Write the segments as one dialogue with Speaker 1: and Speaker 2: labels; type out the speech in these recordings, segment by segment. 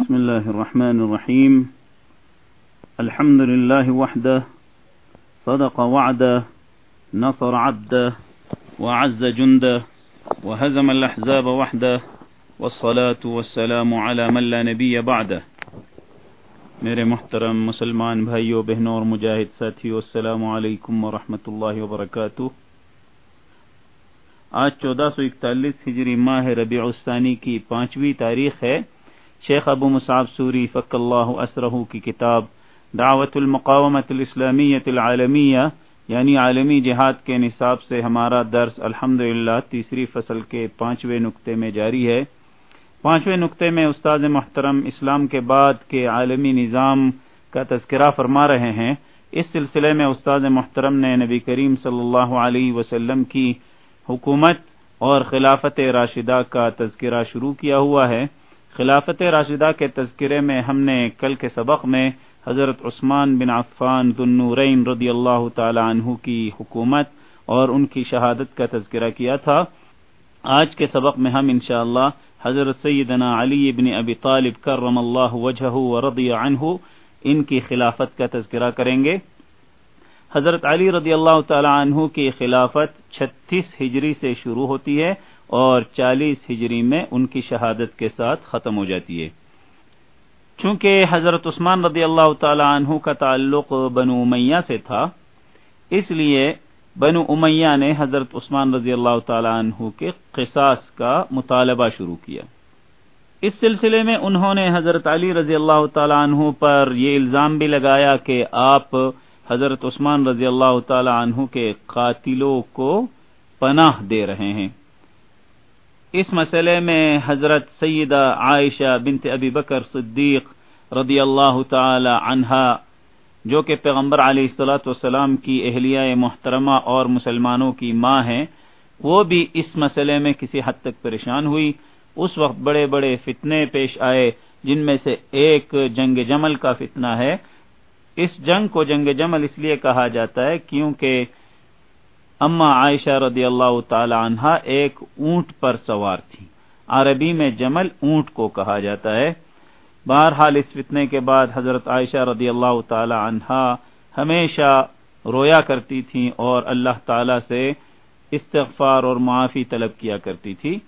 Speaker 1: بسم الله الرحمن الرحيم. الحمد لله وحده. صدق وعده. نصر عبده. وعز جنده. وهزم الأحزاب وحده. والصلاة والسلام على من لا نبي بعده. میرے محترم مسلمان بھائیوں بہنوں اور مجاہد ساتھیوں السلام علیکم ورحمۃ اللہ وبرکاتہ. آج چودہ سو اکتالیس ہجری ماہ ربیع الثانی کی پانچویں تاریخ ہے. شیخ ابو مصعب سوری فق اللہ اسرہ کی کتاب دعوت المقامت الاسلامیت العالمیہ یعنی عالمی جہاد کے نصاب سے ہمارا درس الحمد تیسری فصل کے پانچویں نقطے میں جاری ہے۔ پانچویں نقطے میں استاد محترم اسلام کے بعد کے عالمی نظام کا تذکرہ فرما رہے ہیں۔ اس سلسلے میں استاد محترم نے نبی کریم صلی اللہ علیہ وسلم کی حکومت اور خلافت راشدہ کا تذکرہ شروع کیا ہوا ہے۔ خلافت راشدہ کے تذکرے میں ہم نے کل کے سبق میں حضرت عثمان بن عفان ذنورین رضی اللہ تعالی عنہ کی حکومت اور ان کی شہادت کا تذکرہ کیا تھا۔ آج کے سبق میں ہم انشاءاللہ حضرت سیدنا علی بن ابی طالب کرم اللہ وجہ رضی عنہ ان کی خلافت کا تذکرہ کریں گے۔ حضرت علی رضی اللہ تعالی عنہ کی خلافت چھتیس ہجری سے شروع ہوتی ہے اور چالیس ہجری میں ان کی شہادت کے ساتھ ختم ہو جاتی ہے۔ چونکہ حضرت عثمان رضی اللہ تعالی عنہ کا تعلق بنو امیہ سے تھا، اس لیے بنو امیہ نے حضرت عثمان رضی اللہ تعالی عنہ کے قصاص کا مطالبہ شروع کیا۔ اس سلسلے میں انہوں نے حضرت علی رضی اللہ تعالی عنہ پر یہ الزام بھی لگایا کہ آپ حضرت عثمان رضی اللہ تعالی عنہ کے قاتلوں کو پناہ دے رہے ہیں۔ اس مسئلے میں حضرت سیدہ عائشہ بنت ابی بکر صدیق رضی اللہ تعالی عنہا، جو کہ پیغمبر علیہ السلاۃ والسلام کی اہلیہ محترمہ اور مسلمانوں کی ماں ہیں، وہ بھی اس مسئلے میں کسی حد تک پریشان ہوئی۔ اس وقت بڑے بڑے فتنے پیش آئے، جن میں سے ایک جنگ جمل کا فتنہ ہے۔ اس جنگ کو جنگ جمل اس لیے کہا جاتا ہے کیونکہ اما عائشہ رضی اللہ تعالی عنہا ایک اونٹ پر سوار تھی۔ عربی میں جمل اونٹ کو کہا جاتا ہے۔ بہرحال اس فتنے کے بعد حضرت عائشہ رضی اللہ تعالی عنہا ہمیشہ رویا کرتی تھیں اور اللہ تعالی سے استغفار اور معافی طلب کیا کرتی تھی۔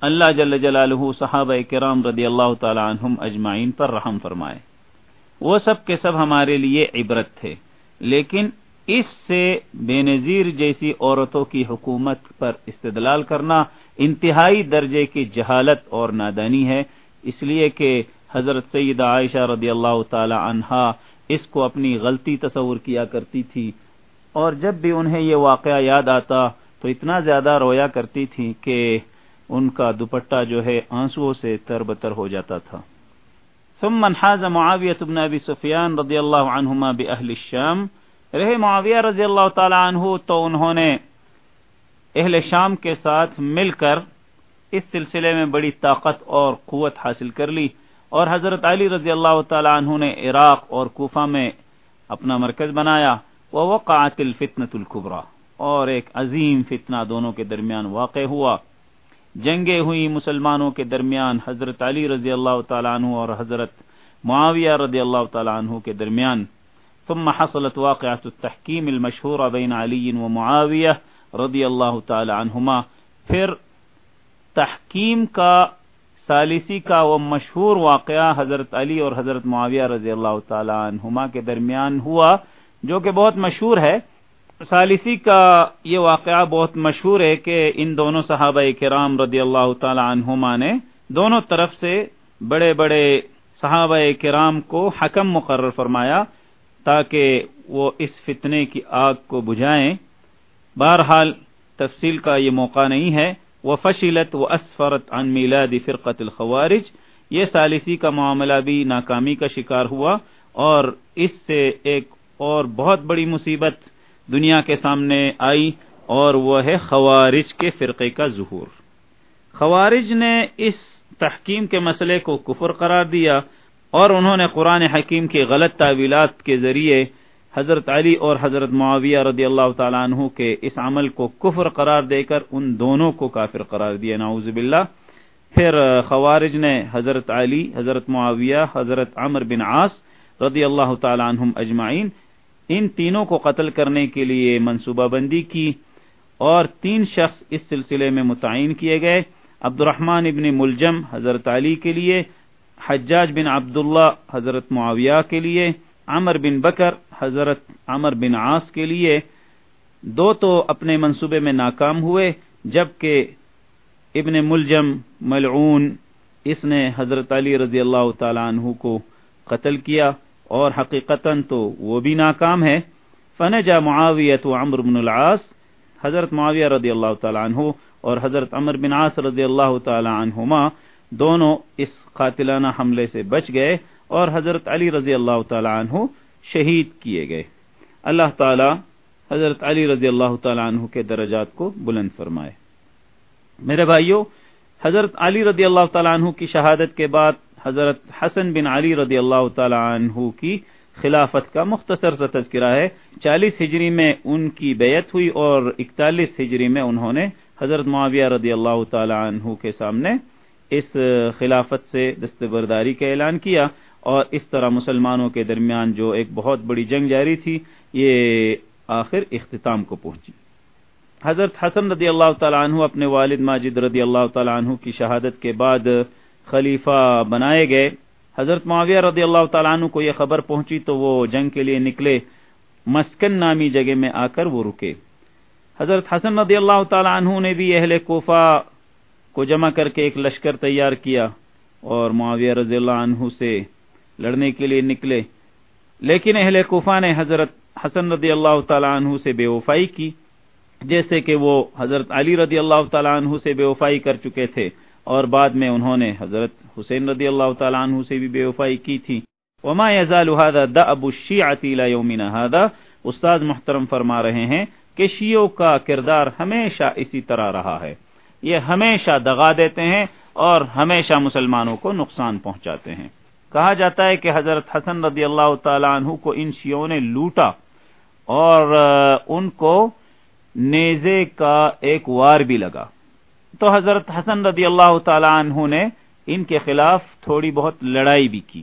Speaker 1: اللہ جل جلالہ صحابہ کرام رضی اللہ تعالی عنہم اجمعین پر رحم فرمائے۔ وہ سب کے سب ہمارے لیے عبرت تھے، لیکن اس سے بے نظیر جیسی عورتوں کی حکومت پر استدلال کرنا انتہائی درجے کی جہالت اور نادانی ہے۔ اس لیے کہ حضرت سیدہ عائشہ رضی اللہ تعالی عنہا اس کو اپنی غلطی تصور کیا کرتی تھی۔ اور جب بھی انہیں یہ واقعہ یاد آتا تو اتنا زیادہ رویا کرتی تھی کہ ان کا دوپٹہ جو ہے آنسو سے تربتر ہو جاتا تھا۔ ثم انحاز معاویة بن ابی سفیان رضی اللہ عنہما باہل الشام۔ رہے معاویہ رضی اللہ تعالی عنہ، تو انہوں نے اہل شام کے ساتھ مل کر اس سلسلے میں بڑی طاقت اور قوت حاصل کر لی اور حضرت علی رضی اللہ تعالی عنہ نے عراق اور کوفہ میں اپنا مرکز بنایا۔ وہ وقعت الفتنة الكبرى اور ایک عظیم فتنہ دونوں کے درمیان واقع ہوا۔ جنگیں ہوئی مسلمانوں کے درمیان حضرت علی رضی اللہ تعالیٰ عنہ اور حضرت معاویہ رضی اللہ تعالیٰ عنہ کے درمیان۔ ثم حصلت واقعة التحکیم المشہور بین علی و معاویہ رضی اللہ تعالی عنہما پھر تحکیم کا، سالسی کا وہ مشہور واقعہ حضرت علی اور حضرت معاویہ رضی اللہ تعالی عنہما کے درمیان ہوا، جو کہ بہت مشہور ہے۔ سالسی کا یہ واقعہ بہت مشہور ہے کہ ان دونوں صحابہ کرام رضی اللہ تعالی عنہما نے دونوں طرف سے بڑے بڑے صحابہ کرام کو حکم مقرر فرمایا۔ تاکہ وہ اس فتنے کی آگ کو بجھائیں۔ بہرحال تفصیل کا یہ موقع نہیں ہے۔ وہ فشیلت و اسفرت عن میلاد فرقت الخوارج۔ یہ سالسی کا معاملہ بھی ناکامی کا شکار ہوا اور اس سے ایک اور بہت بڑی مصیبت دنیا کے سامنے آئی اور وہ ہے خوارج کے فرقے کا ظہور۔ خوارج نے اس تحکیم کے مسئلے کو کفر قرار دیا۔ اور انہوں نے قرآن حکیم کی غلط تعویلات کے ذریعے حضرت علی اور حضرت معاویہ رضی اللہ تعالیٰ عنہ کے اس عمل کو کفر قرار دے کر ان دونوں کو کافر قرار دیا۔ نعوذ باللہ۔ پھر خوارج نے حضرت علی، حضرت معاویہ، حضرت عمر بن عاص رضی اللہ تعالی عنہم اجمعین ان تینوں کو قتل کرنے کے لیے منصوبہ بندی کی اور تین شخص اس سلسلے میں متعین کیے گئے۔ عبد الرحمن ابن ملجم حضرت علی کے لیے حجاج بن عبداللہ حضرت معاویہ کے لیے، عمر بن بکر حضرت عمر بن عاص کے لیے۔ دو تو اپنے منصوبے میں ناکام ہوئے، جبکہ ابن ملجم ملعون، اس نے حضرت علی رضی اللہ تعالی عنہ کو قتل کیا اور حقیقتا تو وہ بھی ناکام ہے۔ فنجا معاویت و عمر بن العاص، حضرت معاویہ رضی اللہ تعالیٰ عنہ اور حضرت عمر بن عاص رضی اللہ تعالی عنہما، دونوں اس قاتلانہ حملے سے بچ گئے اور حضرت علی رضی اللہ تعالی عنہ شہید کیے گئے۔ اللہ تعالی حضرت علی رضی اللہ تعالی عنہ کے درجات کو بلند فرمائے۔ میرے بھائیوں حضرت علی رضی اللہ تعالیٰ عنہ کی شہادت کے بعد حضرت حسن بن علی رضی اللہ تعالیٰ عنہ کی خلافت کا مختصر سا تذکرہ ہے۔ چالیس ہجری میں ان کی بیعت ہوئی اور اکتالیس ہجری میں انہوں نے حضرت معاویہ رضی اللہ تعالی عنہ کے سامنے اس خلافت سے دستبرداری کا اعلان کیا اور اس طرح مسلمانوں کے درمیان جو ایک بہت بڑی جنگ جاری تھی، یہ آخر اختتام کو پہنچی۔ حضرت حسن رضی اللہ تعالیٰ عنہ اپنے والد ماجد رضی اللہ تعالیٰ عنہ کی شہادت کے بعد خلیفہ بنائے گئے۔ حضرت معاویہ رضی اللہ تعالیٰ عنہ کو یہ خبر پہنچی تو وہ جنگ کے لیے نکلے۔ مسکن نامی جگہ میں آ کر وہ رکے۔ حضرت حسن رضی اللہ تعالیٰ عنہ نے بھی اہل کوفہ کو جمع کر کے ایک لشکر تیار کیا اور معاویہ رضی اللہ عنہ سے لڑنے کے لیے نکلے۔ لیکن اہل کوفہ نے حضرت حسن رضی اللہ تعالیٰ عنہ سے بے وفائی کی، جیسے کہ وہ حضرت علی رضی اللہ تعالیٰ عنہ سے بے وفائی کر چکے تھے اور بعد میں انہوں نے حضرت حسین رضی اللہ تعالیٰ عنہ سے بھی بے وفائی کی تھی۔ وما يزال هذا دأب الشيعة الى يومنا هذا؟ استاد محترم فرما رہے ہیں کہ شیعوں کا کردار ہمیشہ اسی طرح رہا ہے۔ یہ ہمیشہ دغا دیتے ہیں اور ہمیشہ مسلمانوں کو نقصان پہنچاتے ہیں۔ کہا جاتا ہے کہ حضرت حسن رضی اللہ تعالیٰ عنہ کو ان شیعوں نے لوٹا اور ان کو نیزے کا ایک وار بھی لگا۔ تو حضرت حسن رضی اللہ تعالی عنہ نے ان کے خلاف تھوڑی بہت لڑائی بھی کی۔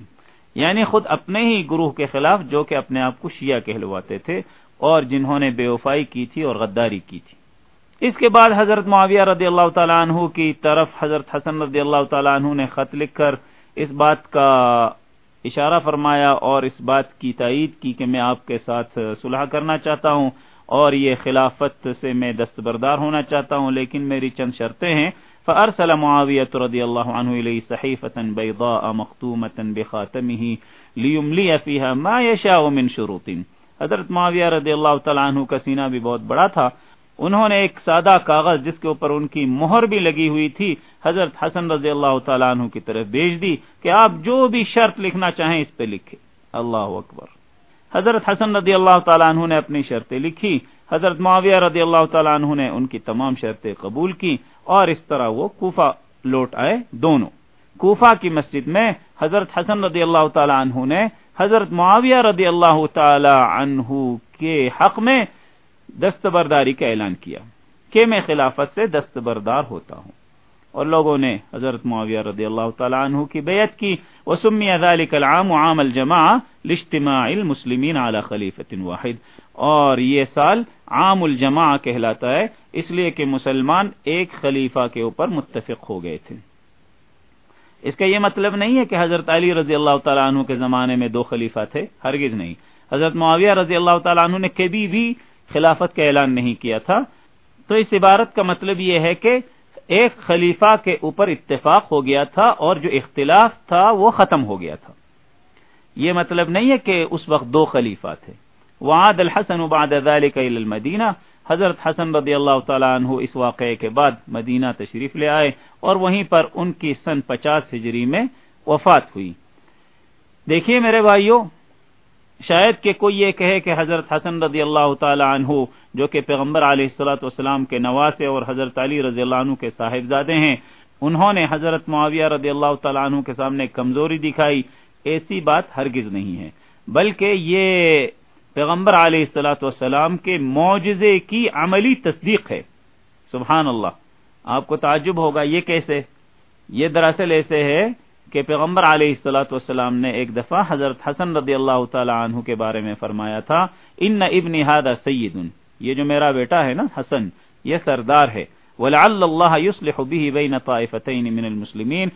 Speaker 1: یعنی خود اپنے ہی گروہ کے خلاف جو کہ اپنے آپ کو شیعہ کہلواتے تھے اور جنہوں نے بے وفائی کی تھی اور غداری کی تھی۔ اس کے بعد حضرت معاویہ رضی اللہ تعالیٰ عنہ کی طرف حضرت حسن رضی اللہ تعالیٰ عنہ نے خط لکھ کر اس بات کا اشارہ فرمایا اور اس بات کی تائید کی کہ میں آپ کے ساتھ صلح کرنا چاہتا ہوں اور یہ خلافت سے میں دستبردار ہونا چاہتا ہوں، لیکن میری چند شرطیں ہیں۔ فارسل معاویہ رضی اللہ عنہ الی صحیفة بیضاء مختومة بخاتمه لیملی فیها ما یشاء من شروط۔ حضرت معاویہ رضی اللہ تعالی عنہ کا سینہ بھی بہت بڑا تھا انہوں نے ایک سادہ کاغذ جس کے اوپر ان کی مہر بھی لگی ہوئی تھی، حضرت حسن رضی اللہ تعالیٰ عنہ کی طرف بھیج دی کہ آپ جو بھی شرط لکھنا چاہیں اس پہ لکھیں۔ اللہ اکبر۔ حضرت حسن رضی اللہ تعالیٰ عنہ نے اپنی شرطیں لکھی۔ حضرت معاویہ رضی اللہ تعالیٰ عنہ نے ان کی تمام شرطیں قبول کی اور اس طرح وہ کوفہ لوٹ آئے دونوں۔ کوفہ کی مسجد میں حضرت حسن رضی اللہ تعالیٰ عنہ نے حضرت معاویہ رضی اللہ تعالی عنہ کے حق میں دستبرداری کا اعلان کیا کہ میں خلافت سے دستبردار ہوتا ہوں۔ اور لوگوں نے حضرت معاویہ رضی اللہ تعالیٰ عنہ کی بیعت کی۔ وسمی ذلك العام عام الجماع لاجتماع المسلمین على خلیفت واحد۔ اور یہ سال عام الجماع کہلاتا ہے، اس لیے کہ مسلمان ایک خلیفہ کے اوپر متفق ہو گئے تھے۔ اس کا یہ مطلب نہیں ہے کہ حضرت علی رضی اللہ تعالیٰ عنہ کے زمانے میں دو خلیفہ تھے، ہرگز نہیں۔ حضرت معاویہ رضی اللہ تعالیٰ عنہ نے کبھی بھی خلافت کا اعلان نہیں کیا تھا۔ تو اس عبارت کا مطلب یہ ہے کہ ایک خلیفہ کے اوپر اتفاق ہو گیا تھا اور جو اختلاف تھا وہ ختم ہو گیا تھا۔ یہ مطلب نہیں ہے کہ اس وقت دو خلیفہ تھے۔ وعاد الحسن بعد ذلك الى المدینہ۔ حضرت حسن رضی اللہ تعالیٰ عنہ اس واقعے کے بعد مدینہ تشریف لے آئے اور وہیں پر ان کی سن پچاس ہجری میں وفات ہوئی۔ دیکھیے میرے بھائیوں شاید کہ کوئی یہ کہے کہ حضرت حسن رضی اللہ تعالی عنہ، جو کہ پیغمبر علیہ السلاۃ والسلام کے نواسے اور حضرت علی رضی اللہ عنہ کے صاحبزادے ہیں، انہوں نے حضرت معاویہ رضی اللہ تعالیٰ عنہ کے سامنے کمزوری دکھائی، ایسی بات ہرگز نہیں ہے۔ بلکہ یہ پیغمبر علیہ السلاۃ والسلام کے معجزے کی عملی تصدیق ہے۔ سبحان اللہ۔ آپ کو تعجب ہوگا یہ کیسے؟ یہ دراصل ایسے ہے کہ پیغمبر علیہ السلاۃ والسلام نے ایک دفعہ حضرت حسن رضی اللہ تعالی عنہ کے بارے میں فرمایا تھا، ان ابن ہاد سید یہ جو میرا بیٹا ہے نا، حسن، یہ سردار ہے۔ ولعل اللہ يصلح به بین طائفتین من المسلمین.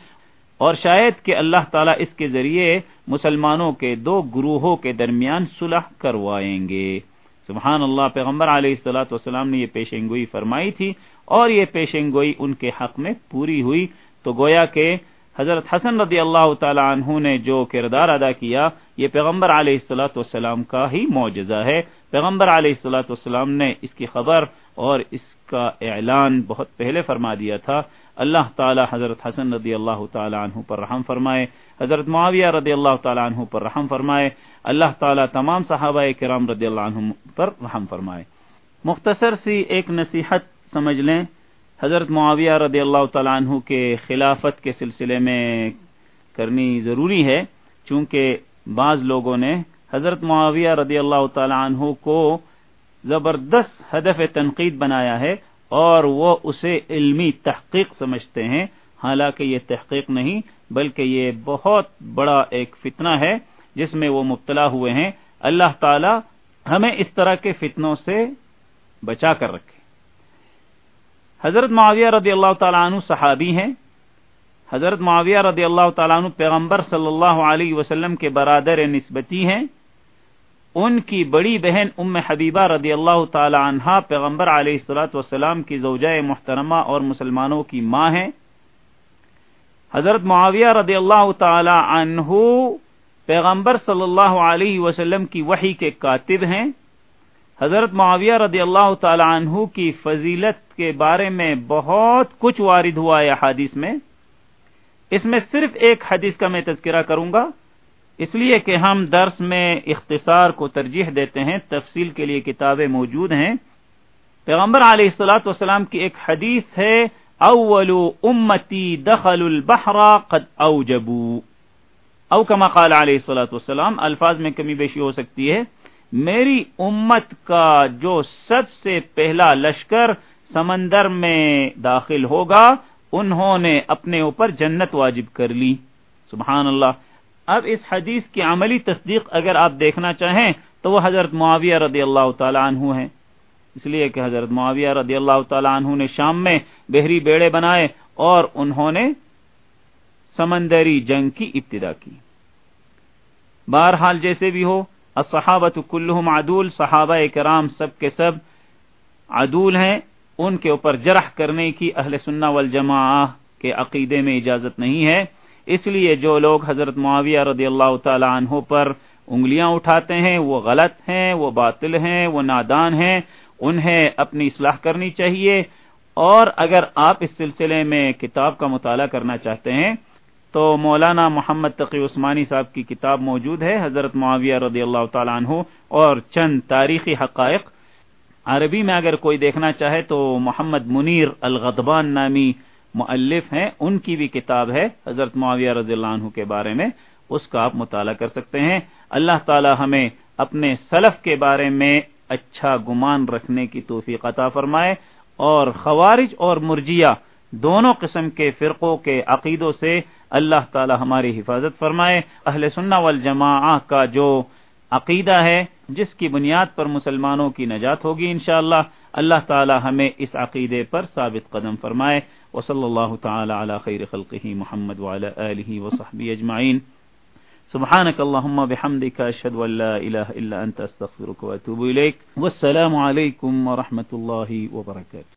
Speaker 1: اور شاید کہ اللہ تعالیٰ اس کے ذریعے مسلمانوں کے دو گروہوں کے درمیان صلح کروائیں گے۔ سبحان اللہ پیغمبر علیہ السلاۃ والسلام نے یہ پیشن گوئی فرمائی تھی اور یہ پیشن گوئی ان کے حق میں پوری ہوئی۔ تو گویا کہ حضرت حسن رضی اللہ تعالی عنہ نے جو کردار ادا کیا، یہ پیغمبر علیہ السلاۃ والسلام کا ہی معجزہ ہے۔ پیغمبر علیہ السلاۃ والسلام نے اس کی خبر اور اس کا اعلان بہت پہلے فرما دیا تھا۔ اللہ تعالی حضرت حسن رضی اللہ تعالی عنہ پر رحم فرمائے، حضرت معاویہ رضی اللہ تعالی عنہ پر رحم فرمائے، اللہ تعالی تمام صحابہ کرام رضی اللہ عنہ پر رحم فرمائے۔ مختصر سی ایک نصیحت سمجھ لیں۔ حضرت معاویہ رضی اللہ تعالیٰ عنہ کے خلافت کے سلسلے میں کرنی ضروری ہے، چونکہ بعض لوگوں نے حضرت معاویہ رضی اللہ تعالیٰ عنہ کو زبردست ہدف تنقید بنایا ہے اور وہ اسے علمی تحقیق سمجھتے ہیں۔ حالانکہ یہ تحقیق نہیں، بلکہ یہ بہت بڑا ایک فتنہ ہے جس میں وہ مبتلا ہوئے ہیں۔ اللہ تعالی ہمیں اس طرح کے فتنوں سے بچا کر رکھے۔ حضرت معاویہ رضی اللہ تعالیٰ عنہ صحابی ہیں۔ حضرت معاویہ رضی اللہ تعالیٰ عنہ پیغمبر صلی اللہ علیہ وسلم کے برادر نسبتی ہیں۔ ان کی بڑی بہن ام حبیبہ رضی اللہ تعالی عنہا پیغمبر علیہ السلاۃ وسلام کی زوجہ محترمہ اور مسلمانوں کی ماں ہیں۔ حضرت معاویہ رضی اللہ تعالی عنہ پیغمبر صلی اللہ علیہ وسلم کی وحی کے کاتب ہیں۔ حضرت معاویہ رضی اللہ تعالی عنہ کی فضیلت کے بارے میں بہت کچھ وارد ہوا ہے حادث میں۔ اس میں صرف ایک حدیث کا میں تذکرہ کروں گا۔ اس لیے کہ ہم درس میں اختصار کو ترجیح دیتے ہیں، تفصیل کے لیے کتابیں موجود ہیں۔ پیغمبر علیہ السلاۃ والسلام کی ایک حدیث ہے، اول امتی دخل البحر قد اوجبو او کما قال علیہ السلاۃ والسلام، الفاظ میں کمی بیشی ہو سکتی ہے۔ میری امت کا جو سب سے پہلا لشکر سمندر میں داخل ہوگا، انہوں نے اپنے اوپر جنت واجب کر لی۔ سبحان اللہ۔ اب اس حدیث کی عملی تصدیق اگر آپ دیکھنا چاہیں تو وہ حضرت معاویہ رضی اللہ تعالی عنہ ہیں۔ اس لیے کہ حضرت معاویہ رضی اللہ تعالی عنہ نے شام میں بحری بیڑے بنائے اور انہوں نے سمندری جنگ کی ابتدا کی۔ بہرحال جیسے بھی ہو الصحابت کلہم عدول، صحابہ کرام سب کے سب عدول ہیں، ان کے اوپر جرح کرنے کی اہل سنہ والجماع کے عقیدے میں اجازت نہیں ہے۔ اس لیے جو لوگ حضرت معاویہ رضی اللہ تعالی عنہ پر انگلیاں اٹھاتے ہیں، وہ غلط ہیں، وہ باطل ہیں، وہ نادان ہیں، انہیں اپنی اصلاح کرنی چاہیے۔ اور اگر آپ اس سلسلے میں کتاب کا مطالعہ کرنا چاہتے ہیں تو مولانا محمد تقی عثمانی صاحب کی کتاب موجود ہے، حضرت معاویہ رضی اللہ تعالیٰ عنہ، اور چند تاریخی حقائق۔ عربی میں اگر کوئی دیکھنا چاہے تو محمد منیر الغضبان نامی مؤلف ہیں، ان کی بھی کتاب ہے حضرت معاویہ رضی اللہ عنہ کے بارے میں، اس کا آپ مطالعہ کر سکتے ہیں۔ اللہ تعالی ہمیں اپنے سلف کے بارے میں اچھا گمان رکھنے کی توفیق عطا فرمائے، اور خوارج اور مرجیہ دونوں قسم کے فرقوں کے عقیدوں سے اللہ تعالی ہماری حفاظت فرمائے۔ اہل سنہ والجماع کا جو عقیدہ ہے، جس کی بنیاد پر مسلمانوں کی نجات ہوگی انشاءاللہ، اللہ اللہ تعالی ہمیں اس عقیدے پر ثابت قدم فرمائے۔ وصلی اللہ تعالی علی خیر خلقہ محمد وعلی آلہ وصحبہ اجمعین۔ سبحانك اللهم بحمدك اشهد ان لا اله الا انت استغفرك واتوب اليك والسلام عليكم ورحمه الله وبركاته